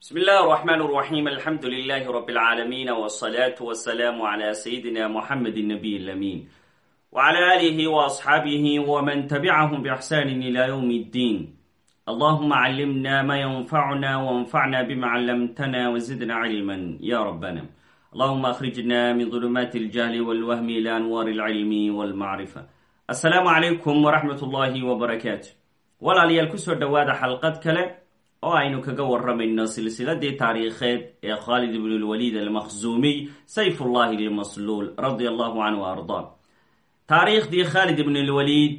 بسم الله الرحمن الرحيم الحمد لله رب العالمين والصلاة والسلام على سيدنا محمد النبي الأمين وعلى آله وأصحابه ومن تبعهم بإحسان إلى يوم الدين اللهم علمنا ما ينفعنا وانفعنا بما علمتنا وزدنا علما يا ربنا اللهم أخرجنا من ظلمات الجهل والوهم إلى أنوار العلم والمعرفة السلام عليكم ورحمة الله وبركاته ولا ليالكسر دواد حلقات كله oo aynu kaga waramayno silsiladii taariikheed ee khaalid ibn lwaliid almakhzuumiy sayfullahi lmasluul radia allahu canhu ardaa taariikhdii khaalid ibn lwaliid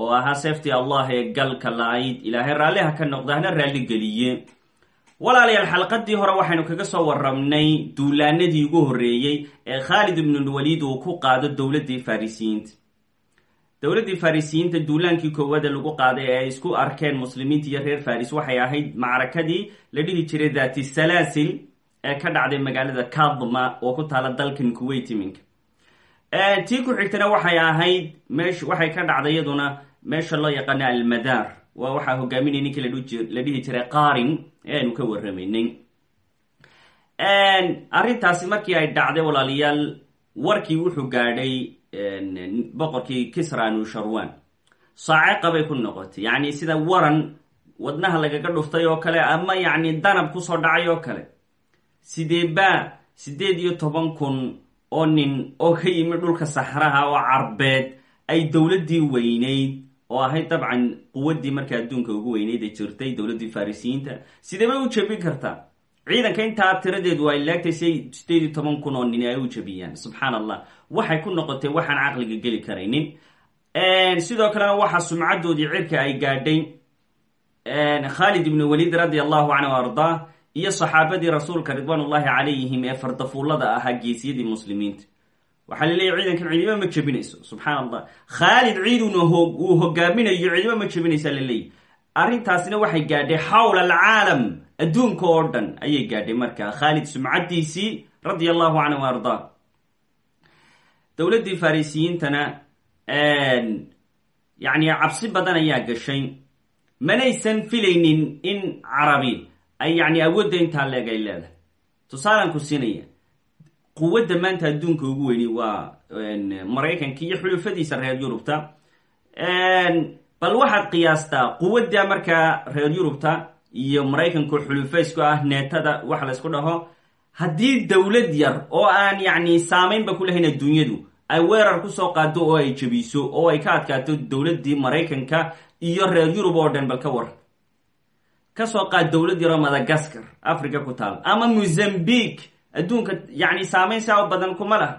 oo ahaa seeftii allah ee galka la-ayd ilaahay raalliha ka noqda hana raalli geliye walaalayaal xalqadii hore waxaynu kaga soo waramnay duulaanadii ugu horreeyey ee khaalid ibn lwaliid uu ku qaado dowladdii farisiyiinta dowladdii farisiyiinta duulaankii koowaada lagu qaaday ee ay isku arkeen muslimiinta iyo reer faris waxay ahayd macrakadii la dhihi jiray daati salaasil ee ka dhacday magaalada kadma oo ku taala dalkan kuwait iminka. Tii ku xigtana waxay ahayd meesh waxay ka dhacday iyaduna meesha loo yaqaano almadaar waa waxaa hogaaminay ninkii la dhihi jiray qarin ee aynu ka waramaynay arrintaasi markii ay dhacday walaalayaal warkii wuxuu gaadhay boqorkii kisra nusharwan saaceqa bay ku noqotay yacni sida waran wadnaha lagaga dhuftay oo kale ama yacni danab ku soo dhacay oo kale sideeba siddeed iyo toban kun oo nin oo ka yimid dhulka saxraha oo carbeed ay dowladdii weyneyd oo ahayd dabcan quwaddii marka adduunka ugu weyneyd ee jirtay dowladdii farisiyiinta sideebay u jebin kartaa ciidanka intaa tiradeedu ay laagtay si sideed iyo toban kun oo nin ay u jebiyaan subxaan allah waxay ku noqotay waxaan caqliga geli karaynin. Sidoo kalena waxaa sumcadoodii cirka ay gaadhay khaalid ibn walid radi allahu canhu ardaa iyo saxaabadii rasuulka ridwaan ullahi calayhim ee fardafuullada ahaa geesiyadii muslimiinta waxaa la leeyahy ciidankan ciidimo ma jebinayso subxaan allah khaalid ciiduna uu hogaaminayo ciidimo ma jebinaysa la leeyahy arrintaasina waxay gaadhay xawla alcaalam adduunka oo dhan ayay gaadhay markaa khaalid sumcadiisii radia allahu canhu ardaa dowladdii farisiyiintana yacni cabsi badan ayaa gashay. Manaysan filaynin in carabi ay yacni awoodda intaa leeg ay leedahay. Tusaalan ku siinaya. Quwadda maanta adduunka ugu weyni waa maraykanka iyo xulufadiisa reer yurubta. Bal waxaad qiyaastaa quwadda markaa reer yurubta iyo maraykanku xulufaysku ah neetada wax laysku dhaho haddii dowlad yar oo aan yacni saamaynba ku lahayn adduunyadu ay weerar ku soo qaado oo ay jebiso oo ay ka adkaato dowladdii maraykanka iyo reer yurub oo dhan bal ka waran ka soo qaad dowlad yaroo madagaskar africa ku taal ama mozambique adduunka yacni saamayn saa badan kuma laha.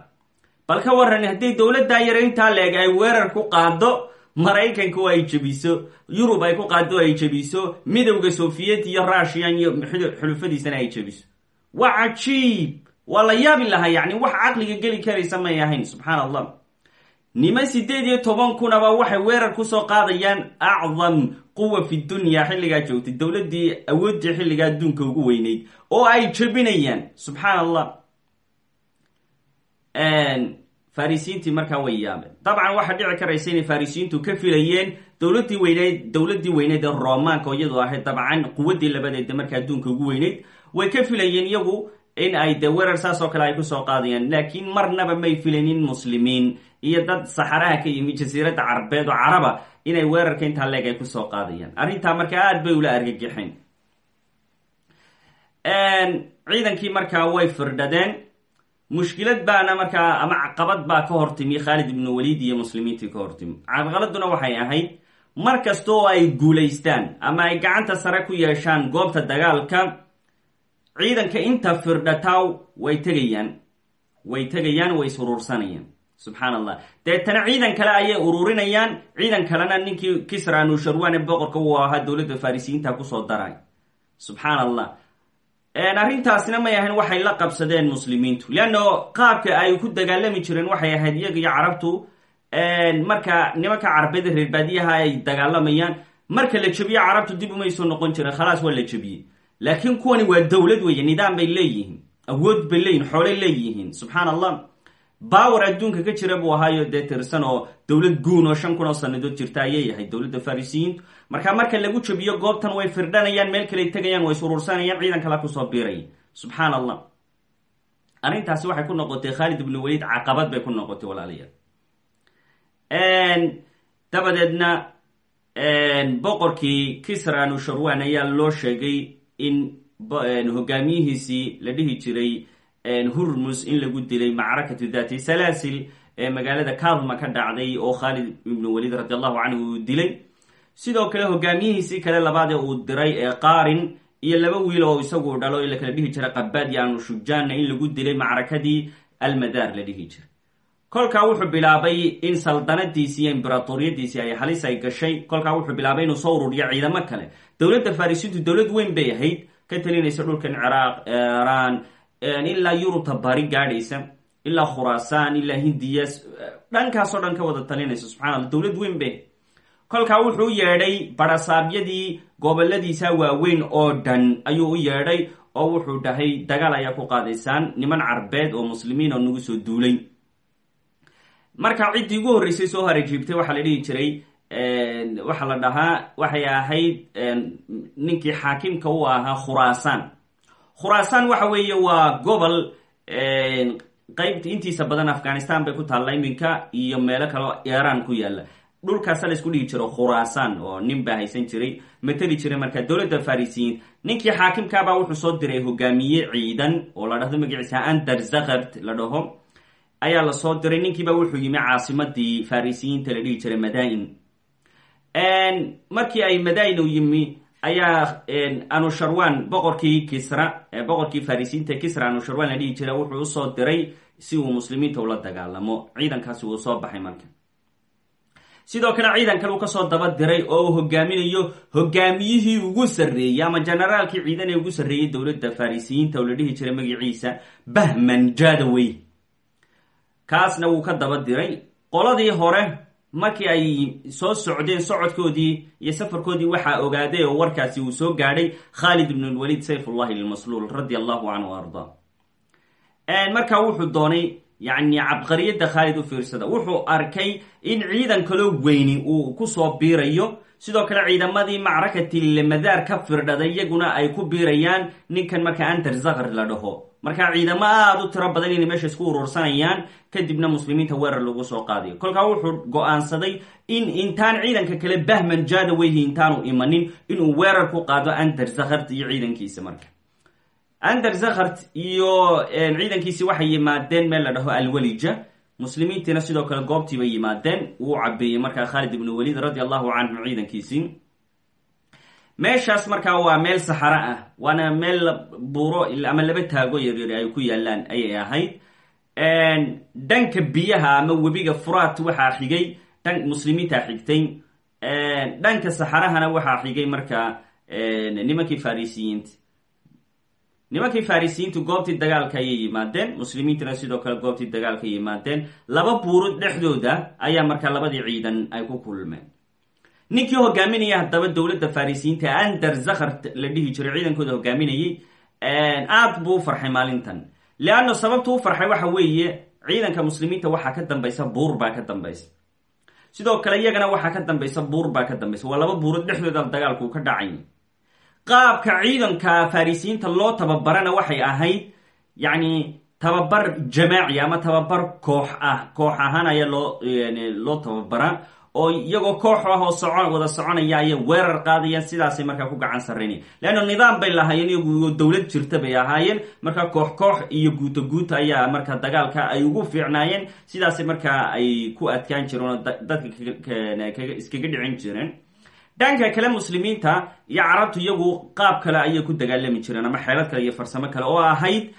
Bal ka waran haddii dowladdaa yar intaa leeg ay weerar ku qaado maraykanka oo ay jebiso yurub ay ku qaado ay jebiso midowda soviet iyo rushian iyo xulufadiisana ay jebiso. Waa cajiib waa la yaabi lahaa yacni wax caqliga geli karaysa may ahayn subxaan allah niman siddeed iyo toban kunaba waxay weerar ku soo qaadayaan acdam quwa fi dunya xilligaa joogtay dowladdii awooddii xilligaa adduunka ugu weyneyd oo ay jebinayaan subxaan allah farisiintii markaa way yaabeen. Dabcan waxaa dhici karaysa inay farisiyiintu ka filayeen dowladii weyneyd dowladdii weyneyd ee romaanka oo iyadu ahayd dabcan quwaddii labadeeda marka adduunka ugu weyneyd way ka filayeen iyagu in ay dee weerar saas oo kale ay ku soo qaadayaan laakiin marnaba may filaynin muslimiin iyo dad saxaraha ka yimi jasiiradda carbeed oo caraba inay weerarka intaa leeg ay ku soo qaadayaan arrintaa marka aada bay ula argagixeen. Ciidankii markaa way firdhadeen mushkilad baana markaa ama caqabad baa ka hortimi khaalid ibnu waliid iyo muslimiintii ka hortimi. Caqaladuna waxay ahayd mar ay guulaystaan ama ay gacanta sare ku yeeshaan goobta dagaalka ciidanka inta firdhataa way tegayaan way tegayaan way is uruursanayaan subxaan allah deetana ciidan kale ayay ururinayaan ciidan kalena ninkii kisra nusharwan ee boqorka uu ahaa dowladda farisiyiinta ku soo daray. Subxaan allah arrintaasina may ahayn waxay la qabsadeen muslimiintu. Leanno qaabka ay ku dagaalami jireen waxay ahayd iyaga iyo carabtu marka nimanka carbeeda reer baadiyaha ay dagaalamayaan marka la jebiyo carabtu dib umay soo noqon jireen khalaas waa la jebiyey laakiin kuwani waa dowlad weeye nidaam bay leeyihiin awood bay leeyihiin xoolay leeyihiin subxaan allah bawer adduunka ka jira buu ahaayo dee tirsan oo dowlad guun oo shan kun oo sanadood jirta ayay yahay dowladda farisiyiintu marka marka lagu jabiyo goobtan way firdhanayaan meel kaley tegayaan way surursanayaan ciidan kala ku soo biiraya subxaan allah arrintaasi waxay ku noqotay khaalid ibnu waliid caqabad bay ku noqotay walaalayaal dabadeedna boqorkii kisra nusharwan ayaa loo sheegay in hogaamiyihiisii la dhihi jiray hurmus in lagu dilay macrakatu dati salaasil ee magaalada kadma ka dhacday oo khaalid ibnu waliid radi allahu canhu uu dilay. Sidoo kale hogaamiyihiisii kale labaadee uu diray ee qaarin iyo laba wiil oo isagu dhalo in la kala dhihi jiray qabaad iyo anushujaanna in lagu dilay macrakadii almadaar la dhihi jiray. Kolkaa wuxuu bilaabay in saldanadiisi iyo imberatoriyadiisii ay halis ay gashay. Kolkaa wuxuu bilaabay inuu soo ururiyo ciidamo kale. Dowladda farisiintu dowlad weyn bay ahayd ka talinaysa dhulkan ciraaq iiraan ilaa yurubta bari gaadhaysa ilaa khuraasaan ilaa hindiya dhankaasoo dhan ka wada talinaysa subxana alla weyn bay kolkaa wuxuu yeedhay barasaabyadii goboladiisa waaweyn oo dhan ayuu u yeedhay oo wuxuu dhahay dagaal ayaa ku qaadaysaan niman carbeed oo muslimiin oo nagu soo duulay marka ciddii ugu horreysay soo harajiibtay waxaa la dhihi jiray waxaa la dhahaa waxay ahayd ninkii xaakimka u ahaa khuraasaan khuraasaan waxa weeye waa gobol qeybt intiisa badan afghanistan bay ku taalla iminka iyo meelo kaleo iiraan ku yaalla. Dhulkaasa la isku dhihi jiro khuraasaan oo nin baa haysan jiray mateli jiray marka dowladda farisiyiin ninkii xaakimkaabaa wuxuu soo diray hogaamiye ciidan oo la dhahdo magaciisa ander zakart la dhaho. Ayaa la soo diray ninkiiba wuxuu yimi caasimadii farisiyiinta la dhihi jiray madain. Markii ay madain u yimi ayaa anusharwan boqorkii kisra boqorkii farisiyiinta kisra anusharwan la dhihi jira wuxuu u soo diray si uu muslimiinta ula dagaalamo. Ciidankaasi uu soo baxay marka. Sidoo kale ciidan kale uu ka soo daba diray oo uu hogaaminayo hogaamiyihii ugu sarreeyey ama generaalkii ciidan ee ugu sarreeyey dowladda farisiyiinta oo la dhihi jiray magaciisa bahman jadawey kaasna wuu ka daba diray. Qoladii hore markii ay soo socdeen socodkoodii iyo safarkoodii waxaa ogaaday oo warkaasi uu soo gaadhay khaalid ibn lwaliid sayfullahi lmasluul radi allahu canhu arda. Markaa wuxuu doonay yacni cabqariyadda khaalid u fiirsada wuxuu arkay in ciidan kaloo weyni uu ku soo biirayo. Sidoo kale ciidamadii macrakati madaar ka firdhaday iyaguna ay ku biirayaan ninkan marka anter zakar la dhaho marka ciidamo aada u tiro badan inay meesha isku urursanayaan kadibna muslimiinta weerar lagu soo qaadayo kolkaa wuxuu go'aansaday in intaan ciidanka kale bahman jadaweyhi intaanu imanin inuu weerar ku qaado ander zakhart iyo ciidankiisa marka. Ander zakhart iyo ciidankiisi waxay yimaadeen meel la dhaho alwalija. Muslimiintiina sidoo kale goobtiibay yimaadeen. Wuu cabeeyey markaa khaalid ibnu waliid radi allahu canhu ciidankiisii meeshaas markaa waa meel saxaro ah waana meel buuro ama laba taago yaryar ay ku yaalaan ayay ahayd. Dhanka biyaha ama webiga furaat waxaa xigay dhan muslimiintaa xigtay. Dhanka saxarahana waxaa xigay markaa nimankii farisiyiinta. Nimankii farisiyiintu goobtii dagaalka ayay yimaadeen muslimiintuna sidoo kale goobtii dagaalka yimaadeen. Laba buuro dhexdooda ayaa markaa labadii ciidan ay ku kulmeen ninkii hogaaminaya haddaba dowladda farisiyiinta ander zakhart la dhihi jiray ciidankooda hogaaminayay aad buu u farxay maalintan. Leanno sababtu u farxay waxa weeye ciidanka muslimiinta waxaa ka dambaysa buur baa ka dambaysa. Sidoo kale iyagana waxaa ka dambaysa buur baa ka dambaysa. Waa laba buurood dhexdooda dagaalku ka dhacay. Qaabka ciidanka farisiyiinta loo tababarana waxay ahayd yacni tababar jamaaci ama tababar koox ah koox ahaan ayaa loo loo tababaraa oo iyagoo koox ah oo soco wada soconaya ayay weerar qaadayaan. Sidaasay markaa ku gacan sarraynaya leanna nidaam bay lahaayeen iyagu dowlad jirta bay ahaayeen. Markaa koox koox iyo guuto guuta ayaa markaa dagaalka ay ugu fiicnaayeen. Sidaasay markaa ay ku adkaan jireen oo dadka iskaga dhicin jireen. Dhanka kale muslimiinta iyo carabtu iyagu qaab kale ayay ku dagaalami jireen ama xeelad kale iyo farsamo kale oo ahayd.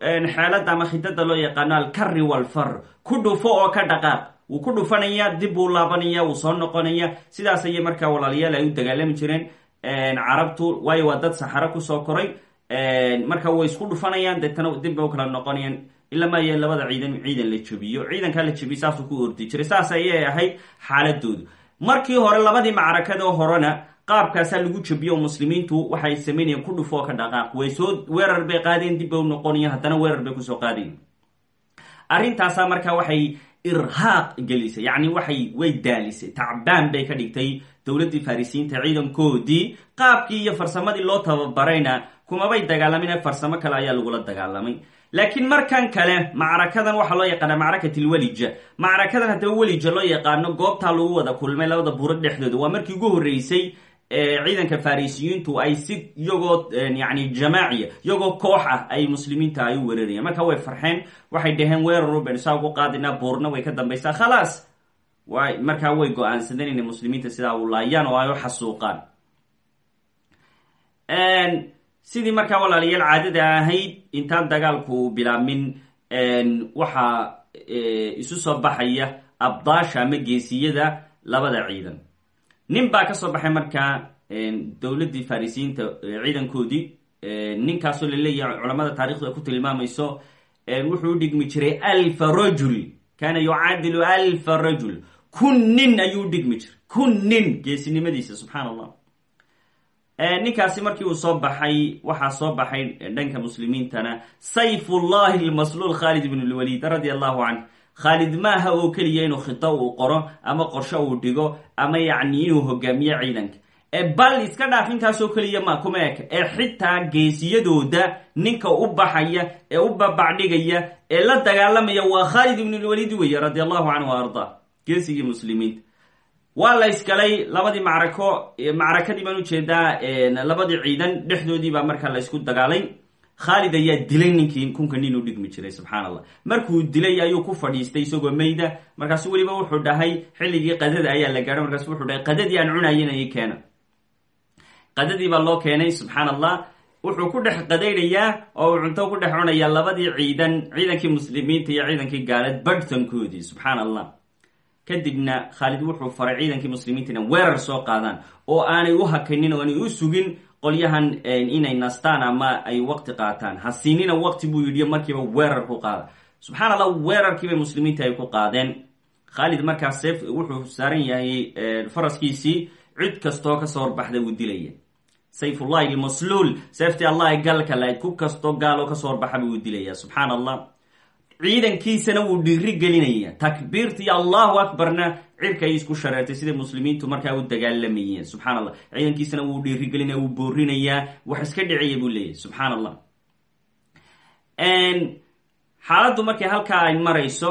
Xeelada ama khidada loo yaqaano alkari walfar. Ku dhufo oo ka dhaqaaq wuu ku dhufanaya dib buu laabanaya wuu soo noqonaya. Sidaas ayay markaa walaalayaal ay u dagaalami jireen. Carabtu waayo waa dad saxaro ku soo koray. Marka way isku dhufanayaan deetana dib u kala noqonayaan. Ilamaye labada ciidan ciidan la jebiyo. Ciidankaa la jebiyo saasuu ku ordi jiray. Saas ayay ahayd xaaladoodu markii hore labadii macrakado horena qaabkaasaa lagu jebiyo muslimiintu waxay samaynayeen ku dhufoo ka dhaqaaq. Way soo weerar bay qaadeen dib u noqonayeen haddana weerar bay ku soo qaadayen arrintaasaa markaa waxay irhaaq gelisay. Yacni waxay way daalisay. Tacbaan bay ka dhigtay dowladdii farisiinta ciidankoodii. Qaabkii iyo farsamadii loo tababarayna kumabay dagaalamin farsamo kale ayaa lagula dagaalamay. Laakiin markan kale macrakadan waxaa loo yaqaana macrakat lwelija macrakadan haddaba welija loo yaqaano goobtaa lagu wada kulmay labada buuro dhexdooda. Waa markii ugu horreysay ciidanka farisiyiintu ay si iyagoo yani jamaaciya iyagoo koox ah ay muslimiinta ay u weerarayaan marka way farxeen waxay dhaheen weeraru baynu saa ugu qaadinaa buurna way ka dambaysaa khalaas markaa way go'aansadeen inay muslimiinta sidaa u laayaan oo ay u xasuuqaan. Sidii markaa walaalayaal caadada ahayd intaan dagaalku bilaabmin waxaa isu soo baxaya abdaasha ama geesiyada labada ciidan nin baa ka soo baxay markaa dowladdii farisiyiinta ciidankoodii. Ninkaasoo la leeyahay culamada taarikhdu ay ku tilmaamayso wuxuu u dhigmi jiray alfa rajul. Kaana yucaadilu alfa rajul. Kun nin ayuu dhigmi jiray. Kun nin geesinimadiisa subxaan allah ninkaasi markii uu soo baxay waxaa soo baxay dhanka muslimiintana sayfullahi lmasluul khaalid ibn lwaliid radia allahu canh khaalid maaha oo keliya inuu khito uu qoro ama qorsho uu dhigo ama yacni inuu hogaamiyo ciidanka? Bal iska dhaaf intaasoo keliya ma kuma eka. Ee xitaa geesiyadooda ninka u baxaya ee u babacdhigaya ee la dagaalamaya waa khaalid ibn lwaliid weeye radia allahu canhu arda. Geesigii muslimiinta. Waa la isgalay labadii macrako macrakadii baan u jeedaa labadii ciidan dhexdoodii baa markaa la isku dagaalay khaalid ayaa dilay ninkii kunka nin u dhigmi jiray subxaan allah markuu dilay ayuu ku fadhiistay isagoo mayda. Markaasu weliba wuxuu dhahay xilligii qadada ayaa la gaadhay. Markaasu wuxuu dhahay qadadii aan cunayana ii keena qadadii baa loo keenay subxaan allah wuxuu ku dhex qadaynayaa oo uu cunto ku dhex cunayaa labadii ciidan ciidankii muslimiinta iyo ciidankii gaaleed barhtankoodii subxaan allah kadibna khaalid wuxuu faray ciidankii muslimiinta weerar soo qaadaan oo aanay u hakanin oo aanay u sugin qolyahan inay nastaan ama ay waqti qaataan. Ha siinina waqti buu yidhi markiiba weerar ku qaada. Subxaan allah weerarkiibay muslimiinta ay ku qaadeen. Khaalid markaas seef wuxuu saaran yahay faraskiisii cid kastoo ka soo horbaxda wuu dilaya sayfullahi lmasluul seeftii allahi galka lahayd ku kastoo gaaloo ka soo horbaxaba wuu dilaya subxaan allah ciidankiisana wuu dhiiri gelinaya takbiirtii allahu akbarna cirkay isku shareertay siday muslimiintu markaa u dagaalamayeen subxaan allah ciidankiisana wuu dhiirigelinaya wuu boorinayaa wax iska dhicaya buu leeyahy subxaan xaaladdu markay halkaa ay marayso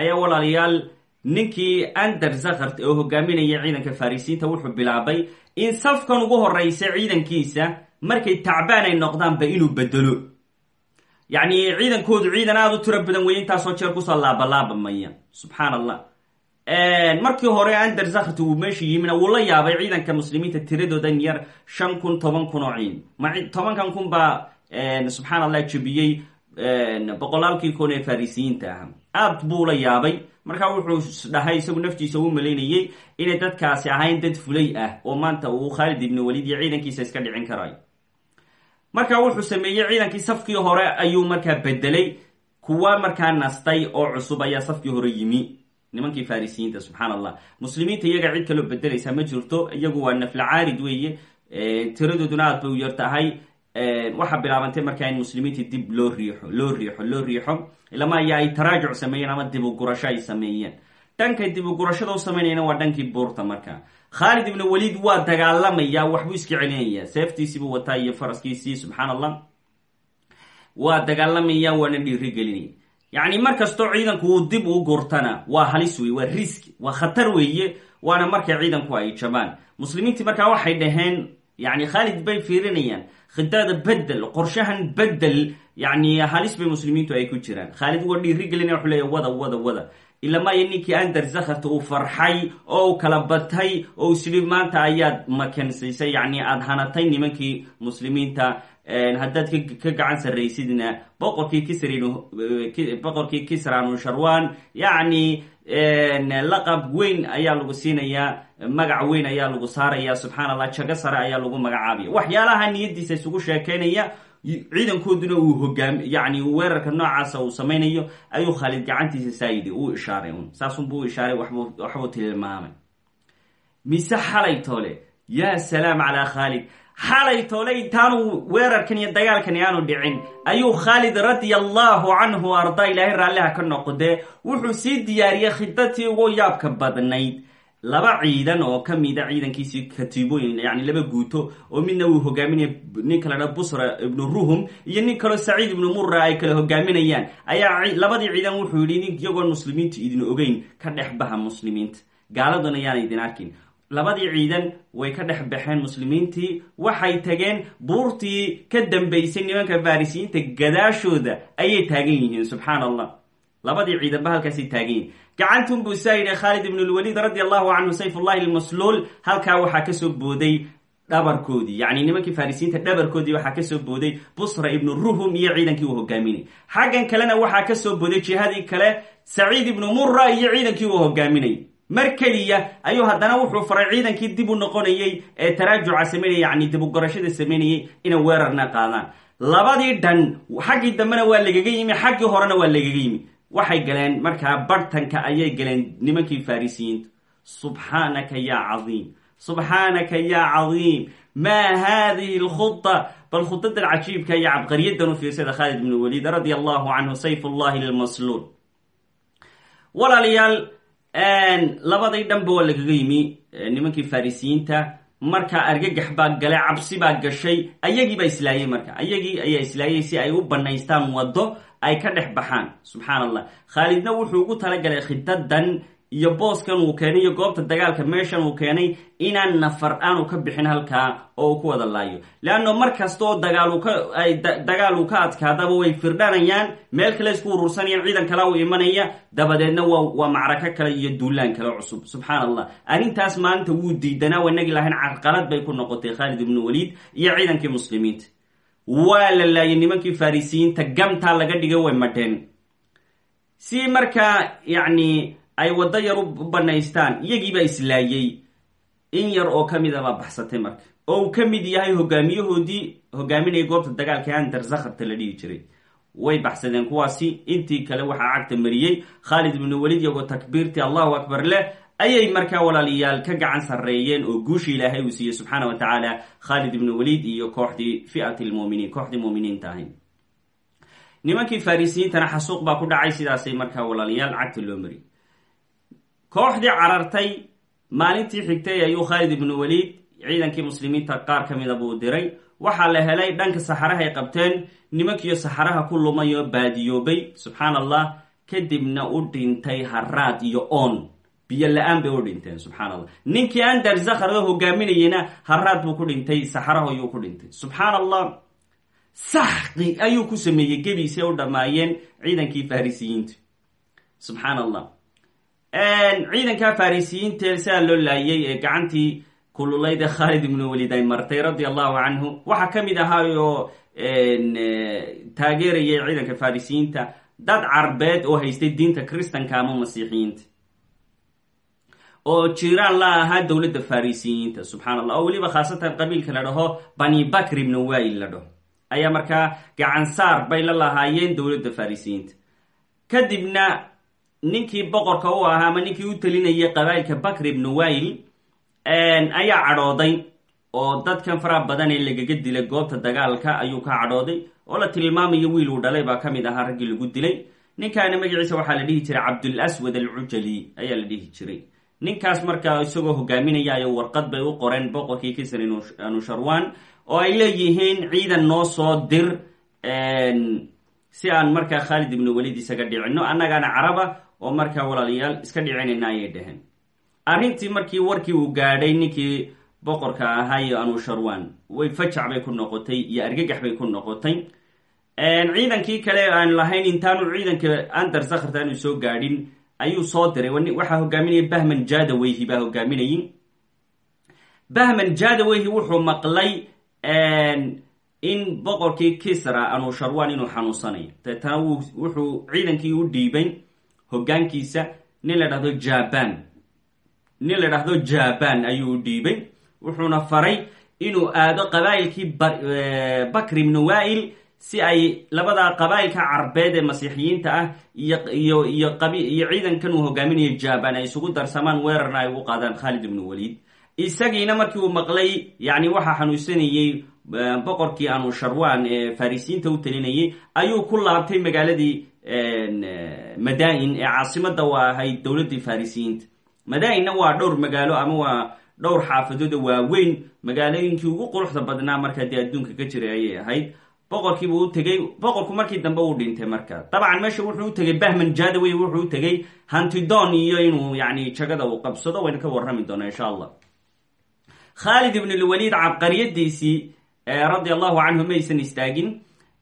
ayaa walaalayaal ninkii ander zakart oo hogaaminaya ciidanka farisiinta wuxuu bilaabay in safkan ugu horeysa ciidankiisa markay tacbaan ay noqdaanba inuu bedelo. Yacni ciidankoodu ciidan aada u tiro badan weeye intaasoo jeer ku soo laabalaabamaya subxaan allah markii hore ander zakrt uu meesha yimina wuu la yaabay ciidanka muslimiinta tiradoodan yar shan kun toban kun oo ciidan ma tobankan kun baa subxaan allah jebiyey boqolaalkii kun ee farisiyiinta ah aad buu la yaabay markaa wuxuu dhahay isagu naftiisa u malaynayey inay dadkaasi ahayn dad fulay ah oo maanta uu khaalid ibni waliid iyo ciidankiisa iska dhicin karayo marka wuxuu sameeyey ciidankii safkii hore ayuu markaa bedelay kuwa markaa nastay oo cusub ayaa safkii hore yimi nimankii farisiyiinta subxaan allah muslimiinta iyaga cid kaloo bedelaysaa ma jirto iyagu waa nafla caarid weeye tiradooduna aad bay u yar tahay waxaa bilaabantay markaa in muslimiinta dib loo riixo loo riixo loo riixo ilama ayaa ay taraajuc sameeyeen ama dib u gurasho ay sameeyeen. Dhankay dib u samaynayana waa dhankii buurta markaa khaalid ibn waliid waa dagaalamaya waxbuu iska celinaya seeftiisiibuu wataa iyo faraskiisii subxaan allah waa dagaalamaya waana dhiiri gelinaya yacni mar kastoo ciidanku uu dib u gurtana waa halis wey waa riski waa khatar weeye waana markay ciidanku ay jabaan. Muslimiintii markaa waxay dhaheen yani khaalid bay fiirinayaan khidada bedel qorshahan bedel yani halis bay muslimiintu ay ku jiraan. Khaalid waa dhiiri gelinaya wuxuu leeya wada wada wada ilamaayo ninkii ander zakart uu farxay oo uu kala batay oo isli maanta ayaad makansiisay yani aada hanatay nimankii muslimiinta haddaad ka gacan sarraysidna. Boqorkii kisran boqorkii kisranu sharwan. Yacni laqab weyn ayaa lagu siinayaa magac weyn ayaa lagu saaraya. Subxaan allah jago sare ayaa lagu magacaabaya waxyaalaha niyadiisa isugu sheekeynaya ciidankooduna uu hogaam yani weerarka noocaasa uu samaynayo ayuu khaalid gacantiisa saayidi uu ishaaray un saasunbuu ishaaray waxbuu tilmaamay. Mise xalay toole yaa salaam calaa khaalid xalay toole intaanu weerarkan iyo dagaalkani aanu dhicin. Ayuu khaalid radia allahu canhu arda ilaahay raalliha ka noqdee wuxuu sii diyaariyey khidadtii ugu yaabka badnayd. Laba ciidan oo ka mida ciidankiisii katiibooyin yani laba guuto oo midna uu hogaaminaya nin kale dha busra ibnu ruhum iyo nin kaleo saciid ibnu mura ay kala hogaaminayaan. Ayaa labadii ciidan wuxuu yidhi iyagoon muslimiintu idin ogeyn ka dhex baha muslimiinta. Gaaladuna yaana idin arkin labadii ciidan way ka dhex baxeen muslimiintii. Waxay tageen buurtii ka dambaysay nimanka farisiyiinta gadaashooda. Ayay taagan yihiin subxaan allah labadii ciidanba halkaasay taagan yihiin. Gacantunbuu saa yidhi khaalid ibn lwaliid radi allahu canhu sayfullahi lmasluul halkaa waxaa ka soo booday dhabarkoodii. Yani nimankii farisiyiinta dhabarkoodii waxaa ka soo booday busra ibnu ruhum iyo ciidankii uu hogaaminay xaggan kalena waxaa ka soo booday jihadii kale saciid ibnu mura iyo ciidankii uu hogaaminay mar keliya ayuu haddana wuxuu faray ciidankii dib u noqonayey ee taraajuca sameynaya yani dib ugorashada sameynayay inay weerarna qaadaan. Labadii dhan xaggii dambena waa lagaga yimi xaggii horena waa lagaga yimi. Waxay galeen markaa bartanka ayay galeen nimankii farisiyiinta subxaanaka ya caiim subxaanaka ya cadiim. Maa hadihi lkhuda bal khudadan cajiibka iyo cabqariyadan u fiirsada khaalid ibn waliid radia allahu canhu sayf llahi lmasluul walaalayaal labadii dhanba waa lagaga yimi. Nimankii farisiyiinta markaa argagax baa gale cabsi baa gashay ayagii baa islaayay marka. Ayagii ayaa islaayay si ay u banaystaan waddo ay ka dhex baxaan. Subxaan allah khaalidna wuxuu ugu talagalay khidadan iyo booskan uu keenay iyo goobta dagaalka meeshan uu keenay inaan nafar aanu ka bixin halkaa oo uu ku wada laayo. Leanno mar kasta oo dagaal uu ka adkaadaba way firdhanayaan meel kale isku urursanayaan ciidan kala u imanaya dabadeedna waa macrako kale iyo duulaan kale cusub. Subxaan allah arrintaas maalinta wuu diidanaa wanagi lahayn carqalad bay ku noqotay khaalid ibnu waliid iyo ciidankii muslimiinta. Waa la laayay nimankii farisiyiinta gamtaa laga dhigay way madheen si markaa yacni ay waddo yar u banaystaan iyagiibaa islaayay in yar oo ka mid baxsatay marka. Oo uu ka yahay hogaamiyahoodii hogaaminaya goobta dagaalka ander zakharta la dhihi jiray. Way baxsadeen kuwaasi intii kale waxaa cagta mariyey khaalid ibnu welid iyagoo takbiirtii allahu akbar leh ayay markaa walaalayaal ka gacan sarreeyeen oo guusha ilaahay uu siiyey subxaana wa tacaala khaalid ibnu waliid iyo kooxdii fi'at lmuminiin kooxdii muuminiinta ahayd nimankii farisiyiintana xasuuq baa ku dhacay sidaasay markaa walaalayaal cagta loo mariyey kooxdii carartay maalintii xigtay ayuu khaalid ibnu waliid ciidankii muslimiinta qaar ka mida buu diray. Waxaa la helay dhanka saxarahay qabteen nimankiiyo saxaraha ku lumay oo baadiyoobay. Subxaan allah kadibna u dhintay haraad iyo oon. Biyo la'aan bay u dhinteen subxaan allah ninkii ander zakharda hogaaminayena haraad buu ku dhintay saxaraho ayuu ku dhintay. Subxaan allah saxqi ayuu ku sameeyey gebiisay u dhammaayeen ciidankii farisiyiinta. Subxaan allah ciidankaa farisiyiinta sidaa loo laayay ee gacantii kululayd ee khaalid ibnu waliid ay martay radia allahu canhu waxaa ka mid ahaa oo taageerayay ciidanka farisiyiinta dad carbeed oo haystay diinta kristanka ama masiixiyiinta. Oo jiraan la ahaa dowladda farisiyiinta subxaan allah oo weliba khaasatan qabiilka la dhaho bani bakr ibnu wail la dhaho. Ayaa markaa gacan saar bay la lahaayeen dowladda farisiyiinta. Kadibna ninkii boqorka u ahaa ama ninkii u talinayay qabailka bakr ibnu wail ayaa cadhooday oo dadkan faraha badan ee lagaga dilay goobta dagaalka ayuu ka cadhooday oo la tilmaamayo wiil uu dhalay baa ka mid ahaa raggii lagu dilay. Ninkaana magaciisa waxaa la dhihi jiray cabdul aswad alcujali ayaa la dhihi jiray. Ninkaas markaa isagoo hogaaminaya ay warqad bay u qoreen boqorkii kisr anusharwan oo ay leeyihiin ciidan noo soo dir si aan markaa khaalid ibnu waliid isaga dhicino annagaana caraba oo markaa walaalayaal iska dhicinayna ayay dhaheen. Arrintii markii warkii uu gaadhay ninkii boqorka ahaa iyo anusharwan way fajac bay ku noqotay iyo argagax bay ku noqotay. Ciidankii kale aan lahayn intaanu ciidanka ander zakharta aanu soo gaadhin ayuu soo diray. Waxaa hogaaminaya bahman jadaweyhi baa hogaaminayay. Bahman jadaweyhi wuxuu maqlay in boqorkii kisra anusharwan inuu xanuunsanayo deetana wuxuu ciidankii u dhiibay hogaankiisa nin la dhahdo jaban. Nin la dhahdo jaban ayuu dhiibay. Wuxuuna faray inuu aado qabaa'ilkii bakr ibnu wail si ay labadaa qabaa'ilka carbeed ee masiixiyiinta ah iyo iyo iyo ciidankan uu hogaaminayo jaban ay isugu darsamaan weerarna ay ugu qaadaan khaalid ibnu waliid. Isagiina markii uu maqlay yani waxaa xanuunsanayey boqorkii anu sharwan ee farisiinta u talinayay ayuu ku laabtay magaaladii madain ee caasimada u ahayd dowladdii farisiyiinta madainna waa dhowr magaalo ama waa dhowr xaafadooda waaweyn. Magaalooyinkii ugu quruxda badnaa markaa dee adduunka ka jiray ayay ahayd. Boqorkiibuu u tegey boqorku markii dambe uu dhintay marka. Dabcan meesha wuxuu u tegey bahman jadawey wuxuu u tegey hantidon iyo inuu yani jagada uu qabsado waynu ka warrami doonaa insha allah khaalid ibn lwaliid cabqariyadiisii radi allahu canhu maysan istaagin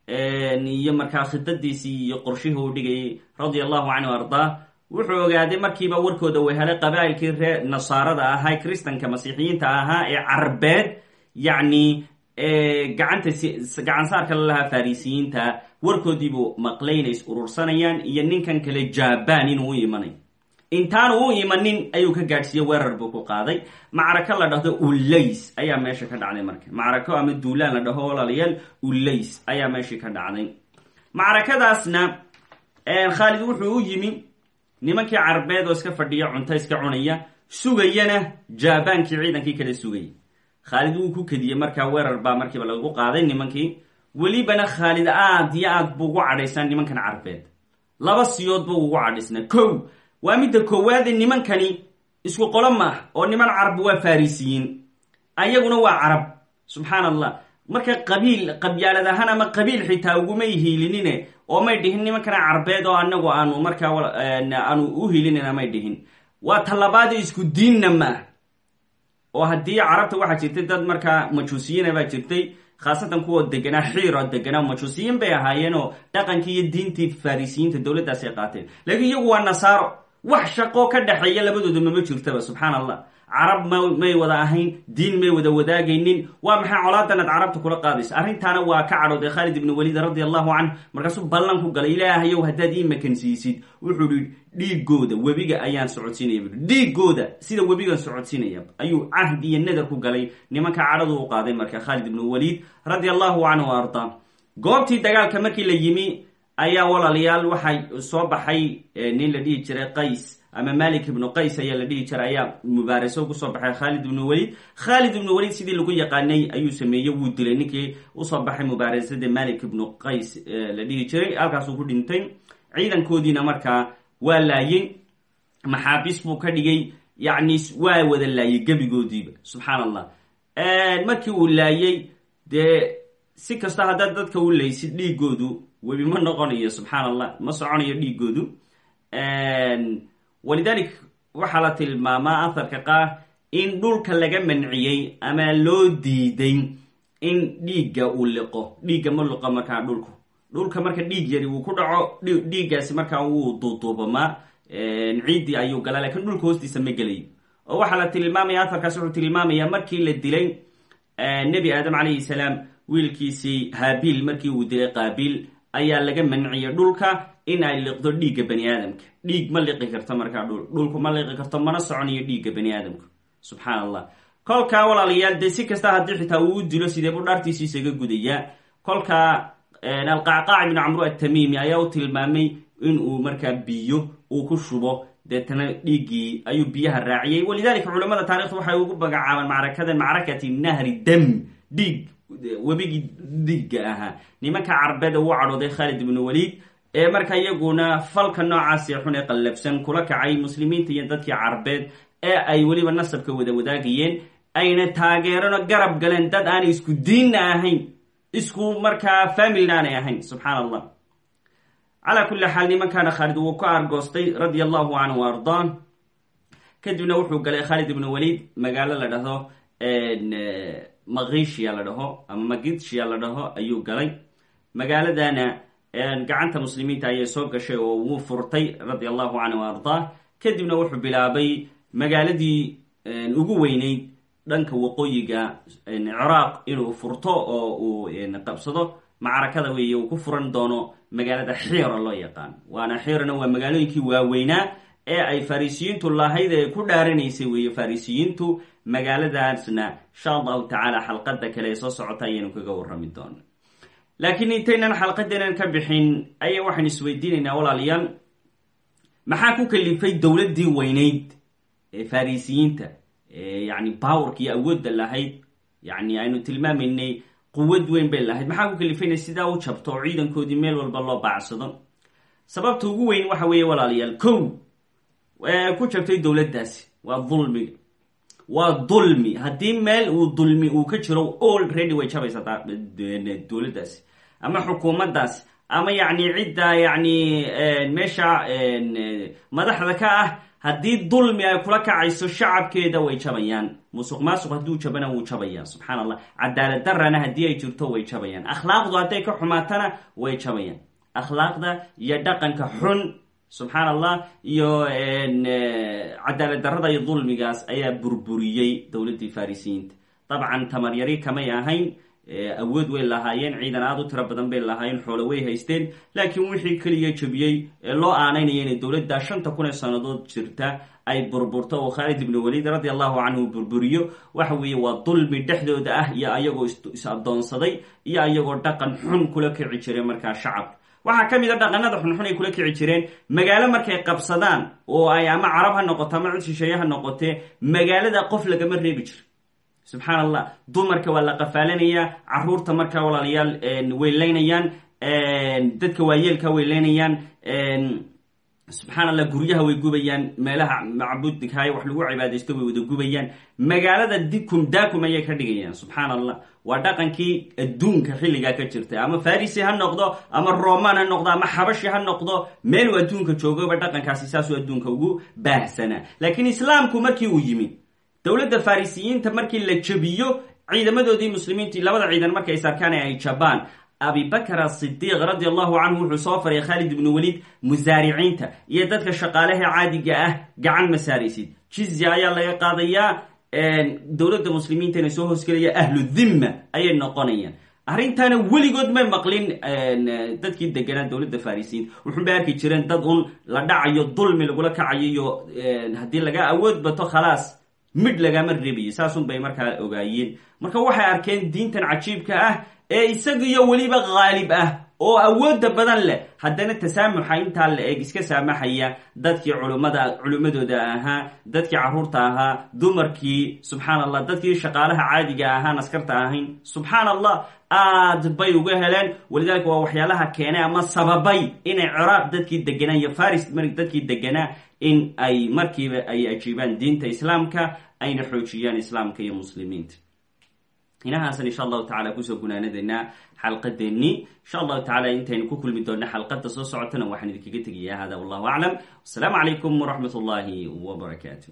iyo markaa khidadiisii iyo qorshihii uu dhigayay radia allahu canhu ardaa wuxuu ogaaday markiiba warkooda uu helay qabaa'ilkii ree nasaarada ahaa kristanka masiixiyiinta ahaa ee carbeed yacni gacanta gacan saarka la lahaa farisiyiinta. Warkoodiibuu maqlay inay is urursanayaan iyo ninkan kale jaban inuu u imanayo intaanu u imanin ayuu ka gaadhsiiye weerar buu ku qaaday. Macrako la dhahdo ulays ayaa meesha ka dhacday marka. Macrako ama duulaan la dhaho walaalayaal ulays ayaa meeshii ka dhacday. Macrakadaasna khaalid wuxuu u yimi nimankii carbeed oo iska fadhiya cunto iska cunaya sugayana jaabaankii ciidankii kala sugayay khaalid wuu ku kediyey markaa weerar baa markiiba lagu qaaday nimankii. Welibana khaalid aad iyo aad buu ugu cadhaysnaa nimankan carbeed. Laba siyood buu ugu cadhaysnaa. Kow waa midda koowaade nimankani isku qolo maah oo niman carab waa farisiyiin. Ayaguna waa carab. Subxaan allah marka qabiil qabyaalad ahaan ama qabiil xitaa ugumay hiilinine oo may dhihin nimankana carbeed oo anagu aanu markaa aanu u hiilinina may dhihin. Waa talabaadi isku diinna maah. Oo haddii carabta waxaa jirtay dad markaa majuusiyiina baa jirtay khaasatan kuwa deganaa xiiro deganaa majuusiyiin bay ahaayeenoo dhaqankii iyo diintii farisiyiinta dowladdaas qaateen. Laakiin iyagu waa nasaaro wax shaqoo ka dhexeeya labadooda mama jirtaba subxaan allah carab ma may wada ahayn diin may wada wadaagaynin waa maxay colaadanad carabta kula qaadaysa arrintaana waa ka cadhooday khaalid ibn waliid radi allahu canh markaasuu ballan ku galay ilaahayow haddaad ii makansiisid wuxuu ihi dhiigooda webiga ayaan socodsiinaya. Dhiigooda sida webigan socodsiinaya. Ayuu cahd iyo nadar ku galay nimanka cadhadu u qaaday marka khaalid ibnu waliid radi allahu canhu arda. Goobtii dagaalka markii la yimi ayaa walaalayaal waxaa soo baxay nin la dhihi jiray qays ama malik ibnu qays ayaa la dhihi jiray ayaa mubaaraso ku soo baxay khaalid ibnu waliid. Khaalid ibnu waliid sidii lagu yaqaanay ayuu sameeyey wuu dilay. Ninkii u soo baxay mubaarasada malik ibnu qays la dhihi jiray. Halkaasuu ku dhintay ciidankoodiina markaa waa laayey maxaabiis buu ka dhigay yacni waa wada laayay gebigoodiiba. Subxaan allah markii uu laayey dee si kasta haddaad dadka u laysid dhiigoodu webi ma noqonayo subxaan allah ma soconayo dhiigoodu walidalik waxaa la tilmaamaa aharka qaar in dhulka laga manciyey ama loo diiday in dhiigga uu liqo. Dhiigga ma liqo markaa dhulku. Dhulka marka dhiig yari uu ku dhaco dhiiggaasi markaa wuu duuduubamaa. Ciiddii ayuu galaa lakiin dhulka hoostiisa ma gelayo oo waxaa la tilmaamaya aharkaas wuxuu tilmaamayaa markii la dilay nebi aadam calayhi salaam wiilkiisii haabiil markii uu dilay qaabiil ayaa laga manciyay dhulka in ay liqdo dhiigga bani aadamka. Dhiig ma liqi karto markaa dhul dhulku ma liqi karto mana soconayo dhiigga bani aadamka subxaan allah kolkaa walaalayaal dee si kasta haddii xitaa uu dilo sidee buu dhaartiisi isaga gudayaa? Kolkaa alqacqaac ibnu camru atamiimi ayaa u tilmaamay in uu markaa biyo uu ku shubo. Deetana dhiiggii ayuu biyaha raaciyey. Walidalika culamada taarikhdu waxay ugu magacaabaan macrakada macrakati nahri dam dhiig webigii dhiigga ahaa. Nimanka carbeed uu cadhooday khaalid ibnu waliid ee marka iyaguna falka noocaasi xun ee qallabsan kula kacay muslimiinta iyo dadkii carbeed ee ay weliba nasabka wada wadaagayeen ayna taageerano garab galeen dad aanay isku diinna ahayn isku markaa familna aanay ahayn subxaan allah calaa kulli xaal nimankaana khaalid wuu ka argoostay radia allahu canhu ardaa kadibna wuxuu galay khaalid ibnu waliid magaalo la dhahdo makishia la dhaho ama magidshia la dhaho ayuu galay. Magaaladana gacanta muslimiinta ayay soo gashay oo wuu furtay radia allahu canhu ardaa. Kadibna wuxuu bilaabay magaaladii ugu weyneyd dhanka waqooyiga ciraaq inuu furto oo uu qabsado. Macrakada weeye uu ku furan doono magaalada xiira loo yaqaan. Waana xiirana waa magaalooyinkii waaweynaa ee ay farisiyiintu lahayd ee ku dhaaranaysay weeye farisiyiintu magaaladaasna insha allahu tacaala xalqada kale ee soo socota ayaynu kaga warrami doona laakiin intaynan xalqadeenan ka bixin ayaa waxaan isweydiinaynaa walaalayaal maxaa ku kalifay dowladdii weyneyd ee farisiyiinta yani powerka iyo awoodda lahayd? Yani aynu tilmaamaynay quwad weyn bay lahayd. Maxaa ku kalifayna sidaa u jabto oo ciidankoodii meel walba loo baacsado sababta ugu weyn waxa weeye walaalayaal kow ku jabtay dowladdaasi. Waa dulmiga waa dulmi. Haddii meel uu dulmi uu ka jiro already way jabaysaa dowladdaasi. Ama xukuumaddaasi. Ama yacni cidda yacni meesha madaxda ka ah haddii dulmi ay kula kacayso shacabkeeda way jabayaan. Musuq maasuq hadduu jabana wuu jabaya subxaan allah cadaalad darana haddii ay jirto way jabayaan. Akhlaaqdu hadday ka xumaatana way jabayaan. Akhlaaqda iyo dhaqanka xun subxaan allah iyo cadaalad darada iyo dulmigaas ayaa burburiyey dowladdii farisiyiinta dabcan tamaryari kamay ahayn awood way lahaayeen ciidan aada u tiro badan bay lahaayeen xoolo way haysteen laakiin wixii keliya jebiyey ee loo aanaynaya inay dowladda shanta kun ee sannadood jirta ay burburto oo khaalid ibnu waliid radi allahu canhu burburiyo waxa weeye waa dulmi dhexdooda ah iyo ayagoo is addoonsaday iyo ayagoo dhaqan xun kula kici jiray markaa shacabka waxaa ka mid a dhaqanada xunxun ay kula kici jireen magaalo markay qabsadaan oo ay ama carab ha noqoto ama cid shisheeye ha noqotee magaalada qof lagama reebi jiro. Subxaan allah dumarka waa la qafaalanayaa carruurta markaa walaalayaal way leynayaan dadka waayeelka way leynayaan subxaan allah guryaha way gubayaan meelaha macbudkaay wax lagu cibaadaysto way wada gubayaan. Magaalada dikum dakum ayay ka dhigayaan subxaan allah waa dhaqankii adduunka xilligaa ka jirta ama farisi ha noqdo ama roman ha noqdo ama xabashi ha noqdo meeluu adduunka joogaba dhaqankaasi saasuu adduunka ugu baahsanaa laakiin islaamku markii uu yimi dowladda farisiyiinta markii la jebiyo ciidamadoodii muslimiintii labada ciidan markay sarkaan ay jabaan abibakr asidiiq radi allahu canhu wuxuu soo faray khaalid ibnu waliid musaariciinta iyo dadka shaqaalaha caadiga ah gacan masaaraysid. Jizya ayaa laga qaadayaa dowladda muslimiintana soo hoosgelaya ahlu dhimma ayay noqonayaan. Arrintaana weligood may maqlin dadkii deganaa dowladda farisiyiin wuxuunbay arki jireen dad un la dhacayo dulmi lagula kacayo iyo haddii laga awood bato khalaas midh lagama saasun bay markaa ogaayeen. Marka waxay arkeen diintan cajiibka ah ee isagiyo weliba khaalib ah oo awoodda badan leh. Haddana tasaamuxa intaa la eeg iska saamaxaya dadkii culumada culimmadooda ahaa dadkii carruurta ahaa dumarkii subxaan allah dadkii shaqaalaha caadiga ahaan askarta ahayn. Subxaan allah aad bay uga heleen. Walidaalika waa waxyaalaha keenay ama sababay inay ciraaq dadkii deganaa iyo faris dadkii deganaa in ay markiiba ay ajiibaan diinta islaamka ayna xoojiyaan islaamka iyo muslimiinta inahaasan insha allahu tacala ku soo gunaanadeynaa xalqadeennii insha allahu tacala intaynu ku kulmi doona xalqada soo socotana waxaan idinkaga tegayaa. Hada wallahu aclam wasalaamu calaykum waraxmat ullahi wbarakaatu